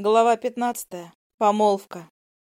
Глава 15. Помолвка.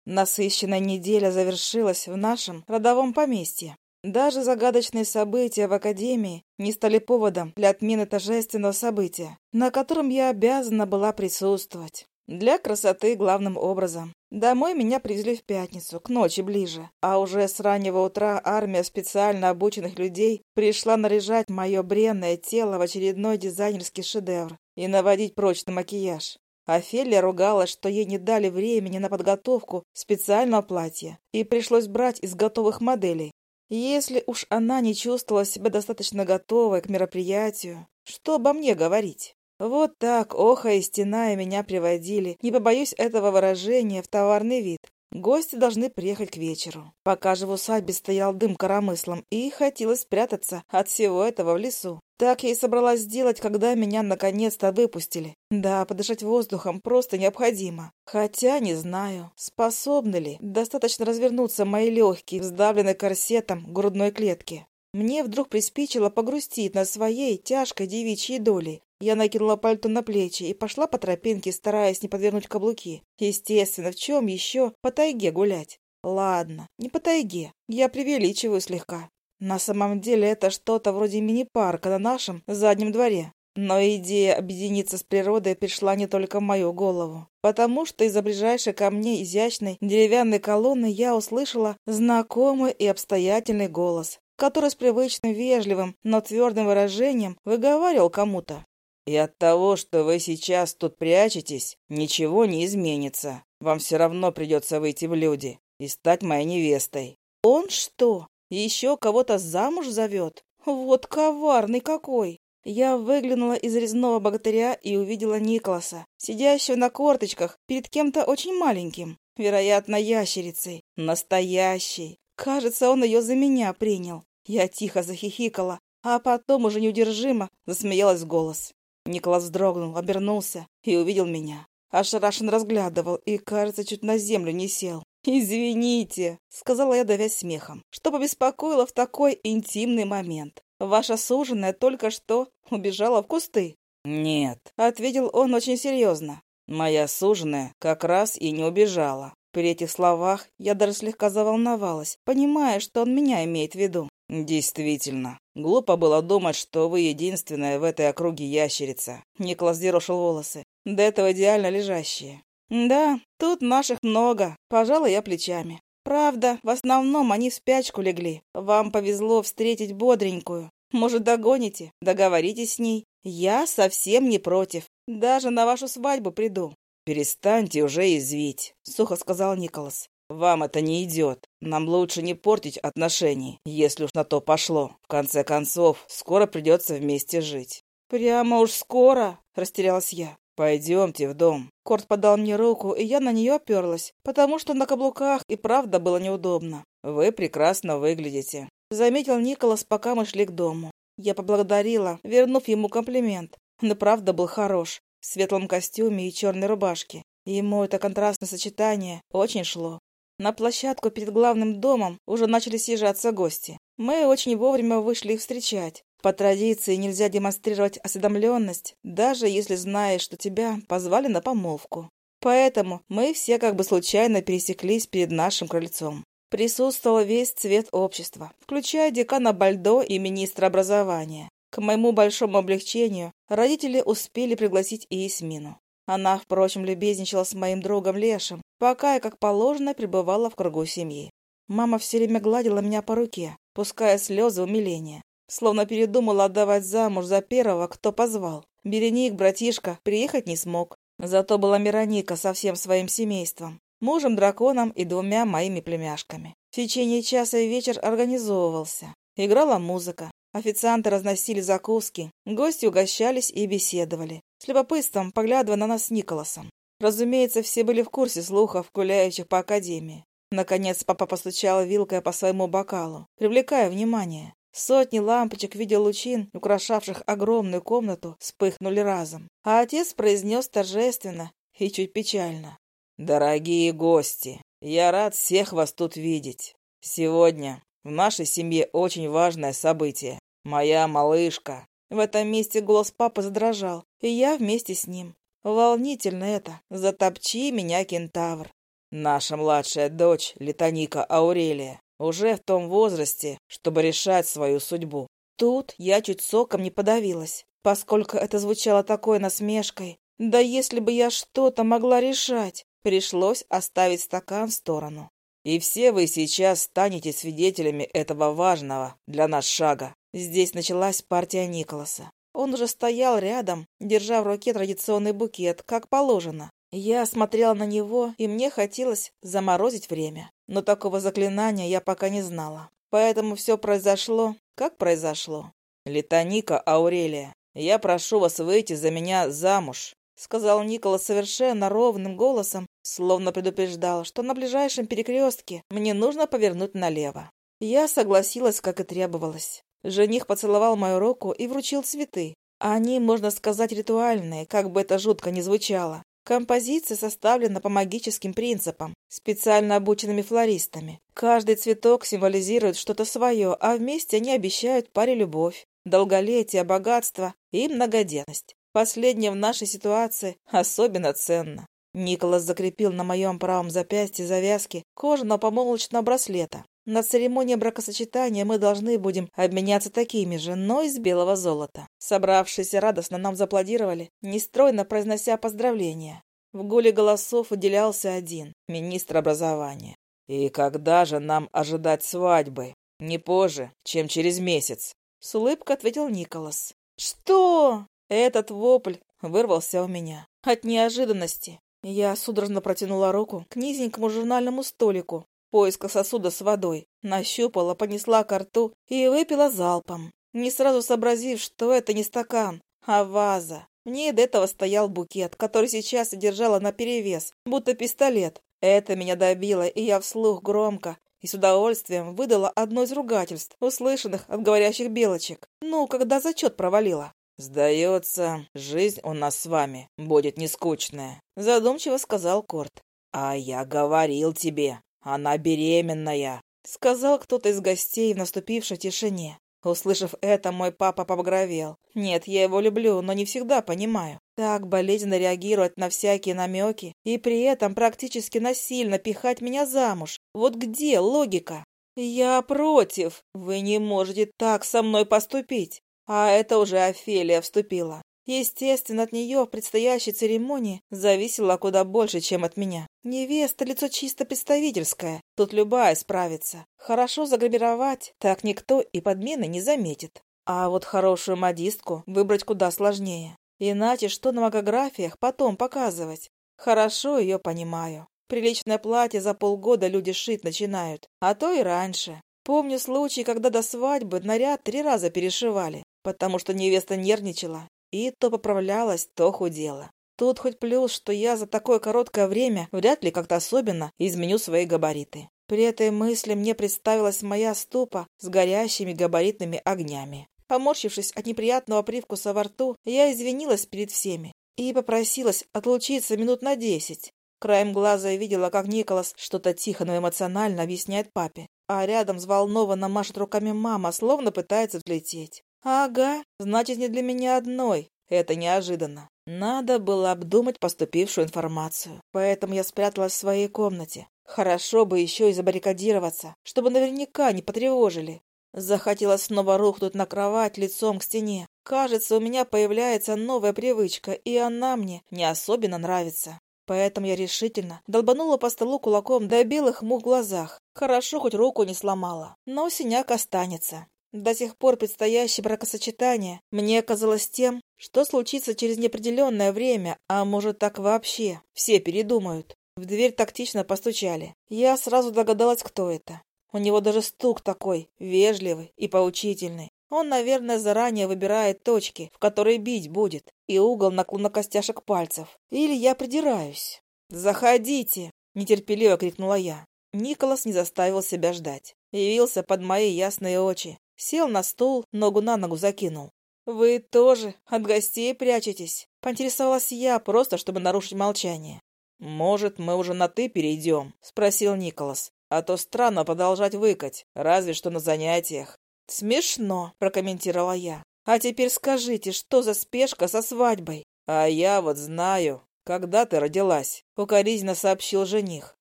Насыщенная неделя завершилась в нашем родовом поместье. Даже загадочные события в Академии не стали поводом для отмены торжественного события, на котором я обязана была присутствовать. Для красоты главным образом. Домой меня привезли в пятницу, к ночи ближе, а уже с раннего утра армия специально обученных людей пришла наряжать мое бренное тело в очередной дизайнерский шедевр и наводить прочный макияж. Офелия ругалась, что ей не дали времени на подготовку специального платья, и пришлось брать из готовых моделей. Если уж она не чувствовала себя достаточно готовой к мероприятию, что обо мне говорить? Вот так, оха и стеная меня приводили, не побоюсь этого выражения, в товарный вид. Гости должны приехать к вечеру. Пока же в усадьбе стоял дым коромыслом, и хотелось спрятаться от всего этого в лесу. Так я и собралась сделать, когда меня наконец-то выпустили. Да, подышать воздухом просто необходимо. Хотя не знаю, способны ли достаточно развернуться мои легкие, сдавленные корсетом грудной клетки. Мне вдруг приспичило погрустить на своей тяжкой девичьей доли, я накинула пальто на плечи и пошла по тропинке, стараясь не подвернуть каблуки. Естественно, в чем еще по тайге гулять? Ладно, не по тайге. Я преувеличиваю слегка. На самом деле это что-то вроде мини-парка на нашем заднем дворе. Но идея объединиться с природой пришла не только в мою голову, потому что из-за ближайшей ко мне изящной деревянной колонны я услышала знакомый и обстоятельный голос, который с привычным вежливым, но твердым выражением выговаривал кому-то. И от того, что вы сейчас тут прячетесь, ничего не изменится. Вам все равно придется выйти в люди и стать моей невестой. Он что, еще кого-то замуж зовет? Вот коварный какой! Я выглянула из резного богатыря и увидела Николаса, сидящего на корточках перед кем-то очень маленьким, вероятно, ящерицей. Настоящей. Кажется, он ее за меня принял. Я тихо захихикала, а потом уже неудержимо засмеялась в голос. Николас вздрогнул, обернулся и увидел меня. Ошарашен разглядывал и, кажется, чуть на землю не сел. «Извините», — сказала я, давясь смехом, что побеспокоила в такой интимный момент. «Ваша суженая только что убежала в кусты». «Нет», — ответил он очень серьезно. «Моя суженая как раз и не убежала». При этих словах я даже слегка заволновалась, понимая, что он меня имеет в виду. «Действительно. Глупо было думать, что вы единственная в этой округе ящерица». Николас дерошил волосы. До этого идеально лежащие. «Да, тут наших много. Пожалуй, я плечами. Правда, в основном они в спячку легли. Вам повезло встретить бодренькую. Может, догоните? Договоритесь с ней. Я совсем не против. Даже на вашу свадьбу приду». «Перестаньте уже извить», — сухо сказал Николас. «Вам это не идет. Нам лучше не портить отношений, если уж на то пошло. В конце концов, скоро придется вместе жить». «Прямо уж скоро?» — растерялась я. «Пойдемте в дом». Корт подал мне руку, и я на нее оперлась, потому что на каблуках и правда было неудобно. «Вы прекрасно выглядите», — заметил Николас, пока мы шли к дому. Я поблагодарила, вернув ему комплимент. Он и правда был хорош, в светлом костюме и черной рубашке. Ему это контрастное сочетание очень шло. На площадку перед главным домом уже начали съезжаться гости. Мы очень вовремя вышли их встречать. По традиции нельзя демонстрировать осведомленность, даже если знаешь, что тебя позвали на помолвку. Поэтому мы все как бы случайно пересеклись перед нашим крыльцом. Присутствовал весь цвет общества, включая декана Бальдо и министра образования. К моему большому облегчению родители успели пригласить и Исмину. Она, впрочем, любезничала с моим другом Лешем, пока я, как положено, пребывала в кругу семьи. Мама все время гладила меня по руке, пуская слезы умиления, словно передумала отдавать замуж за первого, кто позвал. Береник, братишка, приехать не смог. Зато была Мироника со всем своим семейством, мужем-драконом и двумя моими племяшками. В течение часа вечер организовывался. Играла музыка, Официанты разносили закуски, гости угощались и беседовали, с любопытством поглядывая на нас с Николасом. Разумеется, все были в курсе слухов, гуляющих по академии. Наконец папа постучал вилкой по своему бокалу, привлекая внимание. Сотни лампочек в виде лучин, украшавших огромную комнату, вспыхнули разом. А отец произнес торжественно и чуть печально. «Дорогие гости, я рад всех вас тут видеть. Сегодня в нашей семье очень важное событие. Моя малышка. В этом месте голос папы задрожал, и я вместе с ним. Волнительно это. Затопчи меня, кентавр. Наша младшая дочь, Литоника Аурелия, уже в том возрасте, чтобы решать свою судьбу. Тут я чуть соком не подавилась, поскольку это звучало такой насмешкой. Да если бы я что-то могла решать, пришлось оставить стакан в сторону. И все вы сейчас станете свидетелями этого важного для нас шага. Здесь началась партия Николаса. Он уже стоял рядом, держа в руке традиционный букет, как положено. Я смотрела на него, и мне хотелось заморозить время. Но такого заклинания я пока не знала. Поэтому все произошло, как произошло. «Летоника Аурелия, я прошу вас выйти за меня замуж», сказал Никола совершенно ровным голосом, словно предупреждал, что на ближайшем перекрестке мне нужно повернуть налево. Я согласилась, как и требовалось. Жених поцеловал мою руку и вручил цветы. Они, можно сказать, ритуальные, как бы это жутко ни звучало. Композиция составлена по магическим принципам, специально обученными флористами. Каждый цветок символизирует что-то свое, а вместе они обещают паре любовь, долголетие, богатство и многодетность. Последнее в нашей ситуации особенно ценно. Николас закрепил на моем правом запястье завязки кожаного помолвочного браслета. На церемонии бракосочетания мы должны будем обменяться такими же, но из белого золота. Собравшиеся радостно нам зааплодировали, нестройно произнося поздравления. В гуле голосов уделялся один — министр образования. «И когда же нам ожидать свадьбы? Не позже, чем через месяц», — с улыбкой ответил Николас. «Что?» Этот вопль вырвался у меня. От неожиданности. Я судорожно протянула руку к низенькому журнальному столику, поиска сосуда с водой, нащупала, понесла ко рту и выпила залпом, не сразу сообразив, что это не стакан, а ваза. В ней до этого стоял букет, который сейчас и держала наперевес, будто пистолет. Это меня добило, и я вслух громко и с удовольствием выдала одно из ругательств, услышанных от говорящих белочек. Ну, когда зачет провалила. «Сдается, жизнь у нас с вами будет не скучная», — задумчиво сказал Корт. «А я говорил тебе, «Она беременная», — сказал кто-то из гостей в наступившей тишине. Услышав это, мой папа побагровел. Нет, я его люблю, но не всегда понимаю. Так болезненно реагировать на всякие намеки и при этом практически насильно пихать меня замуж. Вот где логика? Я против. Вы не можете так со мной поступить. А это уже Офелия вступила. Естественно, от нее в предстоящей церемонии зависело куда больше, чем от меня. Невеста — лицо чисто представительское, тут любая справится. Хорошо загримировать, так никто и подмены не заметит. А вот хорошую модистку выбрать куда сложнее. Иначе что на магографиях потом показывать? Хорошо ее понимаю. Приличное платье за полгода люди шить начинают, а то и раньше. Помню случай, когда до свадьбы наряд три раза перешивали, потому что невеста нервничала и то поправлялась, то худела. Тут хоть плюс, что я за такое короткое время вряд ли как-то особенно изменю свои габариты. При этой мысли мне представилась моя ступа с горящими габаритными огнями. Поморщившись от неприятного привкуса во рту, я извинилась перед всеми и попросилась отлучиться минут на десять. Краем глаза я видела, как Николас что-то тихо, но эмоционально объясняет папе, а рядом взволнованно машет руками мама, словно пытается взлететь. «Ага, значит, не для меня одной. Это неожиданно. Надо было обдумать поступившую информацию. Поэтому я спряталась в своей комнате. Хорошо бы еще и забаррикадироваться, чтобы наверняка не потревожили. Захотелось снова рухнуть на кровать лицом к стене. Кажется, у меня появляется новая привычка, и она мне не особенно нравится. Поэтому я решительно долбанула по столу кулаком до белых мух в глазах. Хорошо, хоть руку не сломала, но синяк останется. До сих пор предстоящее бракосочетание мне казалось тем, что случится через неопределенное время, а может так вообще. Все передумают. В дверь тактично постучали. Я сразу догадалась, кто это. У него даже стук такой, вежливый и поучительный. Он, наверное, заранее выбирает точки, в которые бить будет, и угол наклона костяшек пальцев. Или я придираюсь. «Заходите!» — нетерпеливо крикнула я. Николас не заставил себя ждать. Явился под мои ясные очи. Сел на стул, ногу на ногу закинул. «Вы тоже от гостей прячетесь?» — поинтересовалась я, просто чтобы нарушить молчание. «Может, мы уже на «ты» перейдем?» — спросил Николас. «А то странно продолжать выкать, разве что на занятиях». «Смешно», — прокомментировала я. «А теперь скажите, что за спешка со свадьбой?» «А я вот знаю, когда ты родилась», — укоризненно сообщил жених.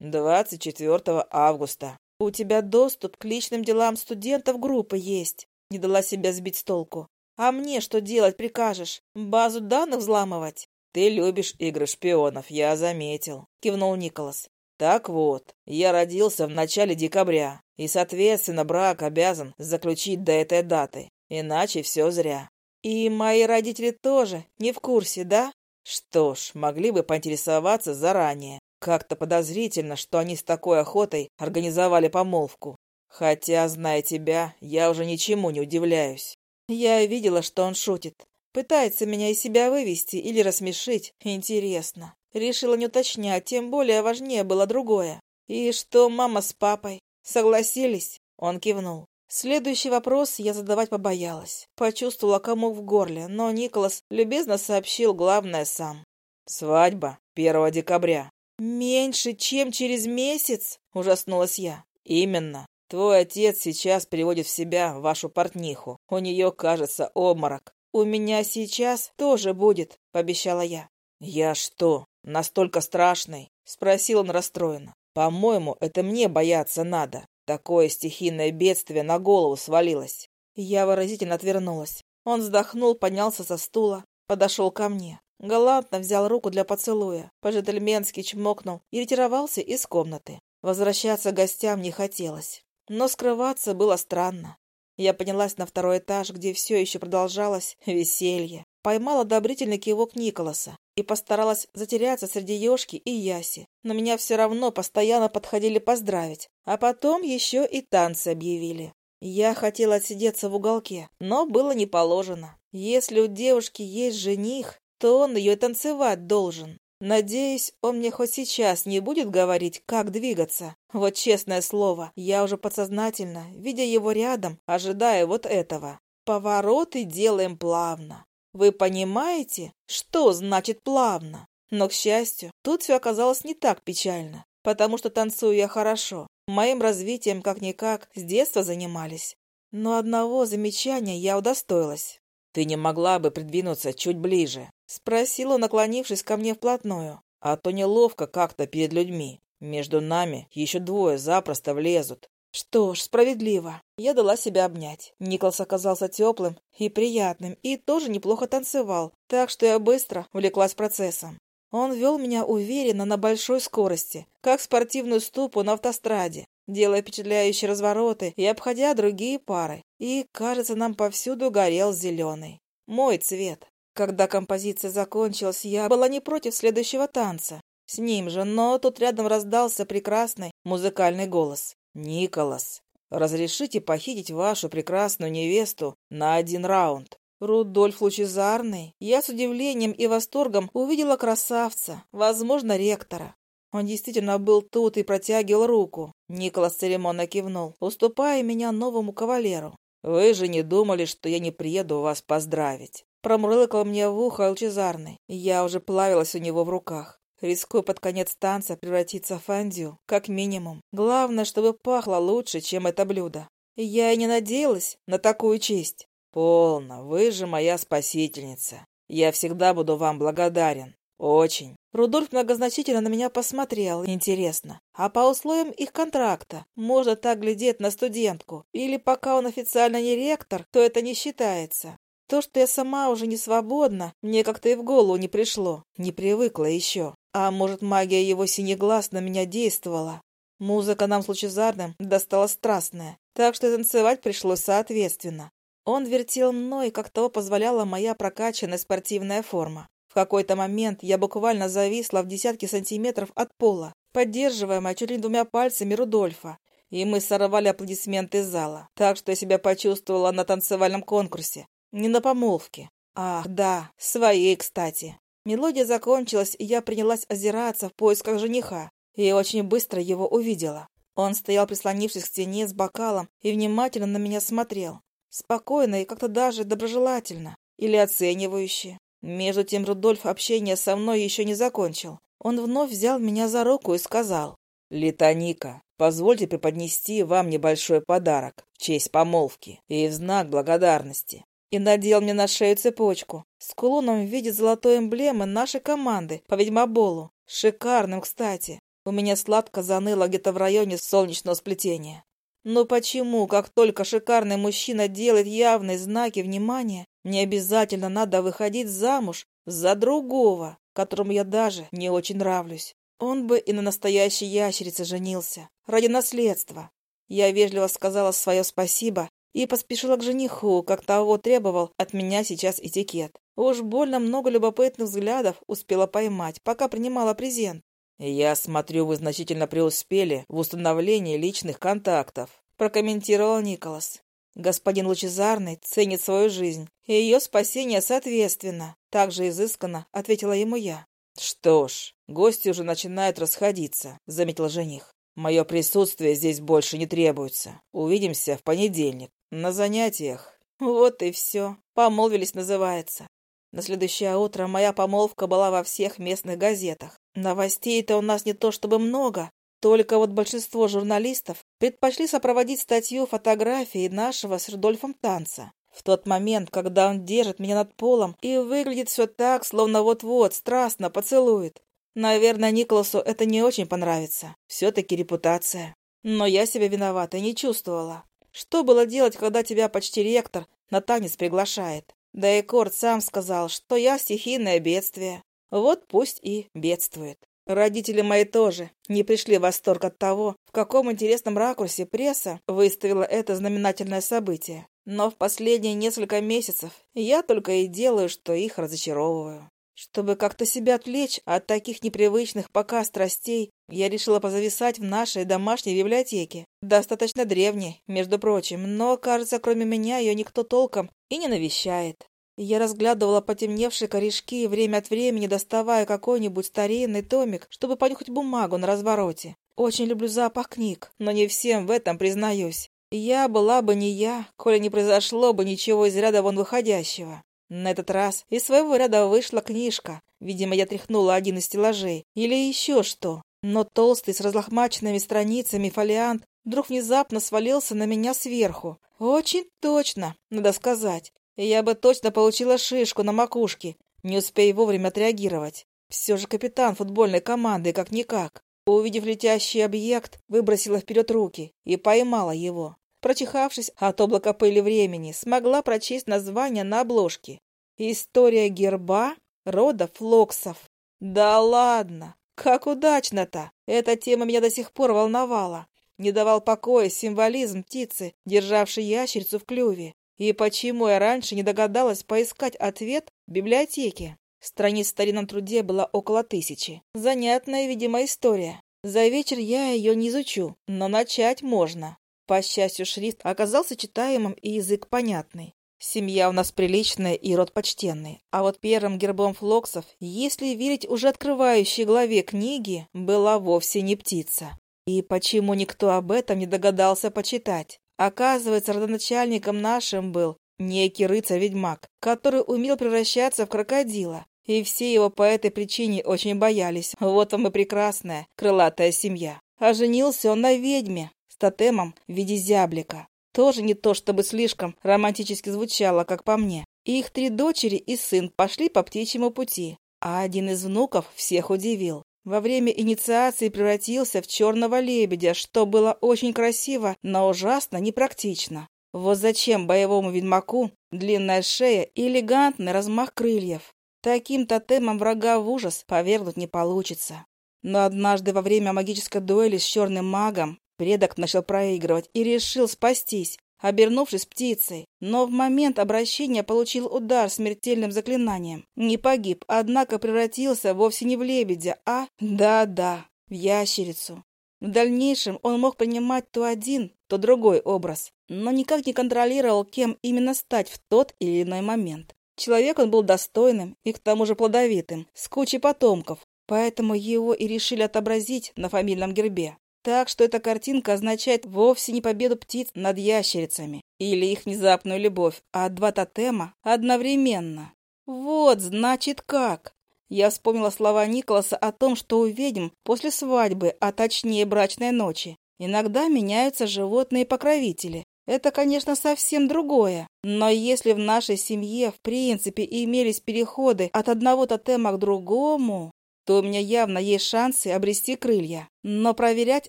«24 августа». «У тебя доступ к личным делам студентов группы есть», — не дала себя сбить с толку. «А мне что делать прикажешь? Базу данных взламывать?» «Ты любишь игры шпионов, я заметил», — кивнул Николас. «Так вот, я родился в начале декабря, и, соответственно, брак обязан заключить до этой даты, иначе все зря». «И мои родители тоже не в курсе, да?» «Что ж, могли бы поинтересоваться заранее. Как-то подозрительно, что они с такой охотой организовали помолвку. Хотя, зная тебя, я уже ничему не удивляюсь. Я видела, что он шутит. Пытается меня из себя вывести или рассмешить. Интересно. Решила не уточнять, тем более важнее было другое. И что мама с папой? Согласились? Он кивнул. Следующий вопрос я задавать побоялась. Почувствовала комок в горле, но Николас любезно сообщил главное сам. «Свадьба 1 декабря». «Меньше, чем через месяц?» – ужаснулась я. «Именно. Твой отец сейчас приводит в себя вашу портниху. У нее, кажется, обморок. «У меня сейчас тоже будет», — пообещала я. «Я что, настолько страшный?» — спросил он расстроенно. «По-моему, это мне бояться надо. Такое стихийное бедствие на голову свалилось». Я выразительно отвернулась. Он вздохнул, поднялся со стула, подошел ко мне. Галантно взял руку для поцелуя, по-джентльменски чмокнул и ретировался из комнаты. Возвращаться к гостям не хотелось. Но скрываться было странно. Я поднялась на второй этаж, где все еще продолжалось веселье. Поймала одобрительный кивок Николаса и постаралась затеряться среди Ёшки и Яси. Но меня все равно постоянно подходили поздравить. А потом еще и танцы объявили. Я хотела отсидеться в уголке, но было не положено. Если у девушки есть жених, то он ее танцевать должен. Надеюсь, он мне хоть сейчас не будет говорить, как двигаться. Вот честное слово, я уже подсознательно, видя его рядом, ожидая вот этого. Повороты делаем плавно. Вы понимаете, что значит плавно? Но, к счастью, тут все оказалось не так печально, потому что танцую я хорошо. Моим развитием, как-никак, с детства занимались. Но одного замечания я удостоилась. «Ты не могла бы придвинуться чуть ближе?» — спросила, наклонившись ко мне вплотную. «А то неловко как-то перед людьми. Между нами еще двое запросто влезут». Что ж, справедливо. Я дала себя обнять. Николас оказался теплым и приятным, и тоже неплохо танцевал, так что я быстро увлеклась процессом. Он вел меня уверенно на большой скорости, как спортивную ступу на автостраде, делая впечатляющие развороты и обходя другие пары. И, кажется, нам повсюду горел зеленый. Мой цвет. Когда композиция закончилась, я была не против следующего танца. С ним же, но тут рядом раздался прекрасный музыкальный голос. «Николас, разрешите похитить вашу прекрасную невесту на один раунд?» Рудольф Лучезарный. Я с удивлением и восторгом увидела красавца, возможно, ректора. Он действительно был тут и протягивал руку. Николас церемонно кивнул, уступая меня новому кавалеру. «Вы же не думали, что я не приеду вас поздравить?» Промурлыкал мне в ухо лучезарный. Я уже плавилась у него в руках. Рискую под конец танца превратиться в фондю, как минимум. Главное, чтобы пахло лучше, чем это блюдо. Я и не надеялась на такую честь. «Полно, вы же моя спасительница. Я всегда буду вам благодарен. Очень. Рудольф многозначительно на меня посмотрел. Интересно, а по условиям их контракта можно так глядеть на студентку? Или пока он официально не ректор, то это не считается? То, что я сама уже не свободна, мне как-то и в голову не пришло. Не привыкла еще. А может, магия его синих глаз на меня действовала? Музыка нам с Лучезарным досталась страстная, так что танцевать пришлось соответственно. Он вертел мной, как того позволяла моя прокачанная спортивная форма какой-то момент я буквально зависла в десятки сантиметров от пола, поддерживаемая чуть ли двумя пальцами Рудольфа, и мы сорвали аплодисменты зала, так что я себя почувствовала на танцевальном конкурсе, не на помолвке. Ах, да, своей, кстати. Мелодия закончилась, и я принялась озираться в поисках жениха, и очень быстро его увидела. Он стоял, прислонившись к стене с бокалом, и внимательно на меня смотрел. Спокойно и как-то даже доброжелательно. Или оценивающе. Между тем Рудольф общение со мной еще не закончил. Он вновь взял меня за руку и сказал. «Литоника, позвольте преподнести вам небольшой подарок в честь помолвки и в знак благодарности. И надел мне на шею цепочку с кулоном в виде золотой эмблемы нашей команды по ведьмоболу. Шикарным, кстати. У меня сладко заныло где-то в районе солнечного сплетения. Но почему, как только шикарный мужчина делает явные знаки внимания, мне обязательно надо выходить замуж за другого, которому я даже не очень нравлюсь? Он бы и на настоящей ящерице женился, ради наследства. Я вежливо сказала свое спасибо и поспешила к жениху, как того требовал от меня сейчас этикет. Уж больно много любопытных взглядов успела поймать, пока принимала презент. «Я смотрю, вы значительно преуспели в установлении личных контактов», прокомментировал Николас. «Господин Лучезарный ценит свою жизнь, и ее спасение соответственно», также изысканно ответила ему я. «Что ж, гости уже начинают расходиться», — заметил жених. «Мое присутствие здесь больше не требуется. Увидимся в понедельник, на занятиях». Вот и все. Помолвились, называется. На следующее утро моя помолвка была во всех местных газетах. Новостей-то у нас не то чтобы много, только вот большинство журналистов предпочли сопроводить статью фотографией нашего с Рудольфом танца. В тот момент, когда он держит меня над полом и выглядит все так, словно вот-вот страстно поцелует. Наверное, Николасу это не очень понравится. Все-таки репутация. Но я себя виноватой не чувствовала. Что было делать, когда тебя почти ректор на танец приглашает? Да и Корт сам сказал, что я стихийное бедствие. Вот пусть и бедствует. Родители мои тоже не пришли в восторг от того, в каком интересном ракурсе пресса выставила это знаменательное событие. Но в последние несколько месяцев я только и делаю, что их разочаровываю. Чтобы как-то себя отвлечь от таких непривычных пока страстей, я решила позависать в нашей домашней библиотеке. Достаточно древней, между прочим, но, кажется, кроме меня ее никто толком и не навещает. Я разглядывала потемневшие корешки, время от времени доставая какой-нибудь старинный томик, чтобы понюхать бумагу на развороте. Очень люблю запах книг, но не всем в этом признаюсь. Я была бы не я, коли не произошло бы ничего из ряда вон выходящего. На этот раз из своего ряда вышла книжка. Видимо, я тряхнула один из стеллажей. Или еще что. Но толстый с разлохмаченными страницами фолиант вдруг внезапно свалился на меня сверху. Очень точно, надо сказать. Я бы точно получила шишку на макушке, не успея вовремя отреагировать. Все же капитан футбольной команды, как-никак. Увидев летящий объект, выбросила вперед руки и поймала его прочихавшись от облака пыли времени, смогла прочесть название на обложке. «История герба рода Флоксов». «Да ладно! Как удачно-то! Эта тема меня до сих пор волновала. Не давал покоя символизм птицы, державшей ящерицу в клюве. И почему я раньше не догадалась поискать ответ в библиотеке? Страниц в старинном труде было около тысячи. Занятная, видимо, история. За вечер я ее не изучу, но начать можно. По счастью, шрифт оказался читаемым и язык понятный. Семья у нас приличная и род почтенный. А вот первым гербом флоксов, если верить уже открывающей главе книги, была вовсе не птица. И почему никто об этом не догадался почитать? Оказывается, родоначальником нашим был некий рыцарь-ведьмак, который умел превращаться в крокодила. И все его по этой причине очень боялись. Вот вам и прекрасная крылатая семья. А женился он на ведьме, с тотемом в виде зяблика. Тоже не то, чтобы слишком романтически звучало, как по мне. их три дочери и сын пошли по птичьему пути, а один из внуков всех удивил. Во время инициации превратился в черного лебедя, что было очень красиво, но ужасно непрактично. Вот зачем боевому ведьмаку длинная шея и элегантный размах крыльев? Таким тотемом врага в ужас повергнуть не получится. Но однажды во время магической дуэли с черным магом Предок начал проигрывать и решил спастись, обернувшись птицей, но в момент обращения получил удар смертельным заклинанием. Не погиб, однако превратился вовсе не в лебедя, а, да-да, в ящерицу. В дальнейшем он мог принимать то один, то другой образ, но никак не контролировал, кем именно стать в тот или иной момент. Человек он был достойным и к тому же плодовитым, с кучей потомков, поэтому его и решили отобразить на фамильном гербе. Так что эта картинка означает вовсе не победу птиц над ящерицами или их внезапную любовь, а два тотема одновременно. Вот, значит, как. Я вспомнила слова Николаса о том, что у ведьм после свадьбы, а точнее брачной ночи, иногда меняются животные покровители. это, конечно, совсем другое. Но если в нашей семье, в принципе, имелись переходы от одного тотема к другому, то у меня явно есть шансы обрести крылья. Но проверять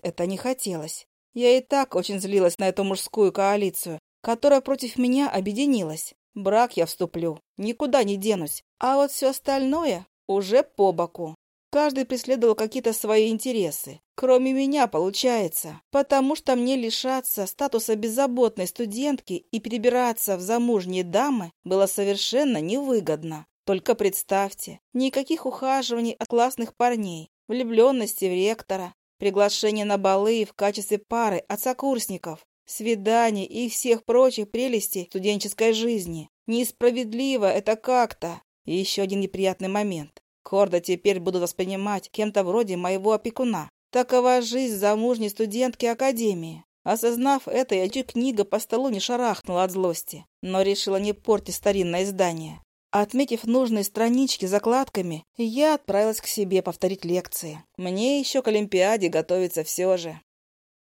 это не хотелось. Я и так очень злилась на эту мужскую коалицию, которая против меня объединилась. Брак я вступлю, никуда не денусь. А вот все остальное уже по боку. Каждый преследовал какие-то свои интересы. Кроме меня, получается. Потому что мне лишаться статуса беззаботной студентки и перебираться в замужние дамы было совершенно невыгодно. Только представьте, никаких ухаживаний от классных парней, влюбленности в ректора, приглашение на балы в качестве пары от сокурсников, свиданий и всех прочих прелестей студенческой жизни. Несправедливо это как-то. И еще один неприятный момент. Корда теперь буду воспринимать кем-то вроде моего опекуна. Такова жизнь замужней студентки Академии. Осознав это, я чуть книга по столу не шарахнула от злости, но решила не портить старинное издание. Отметив нужные странички закладками, я отправилась к себе повторить лекции. Мне еще к Олимпиаде готовиться все же.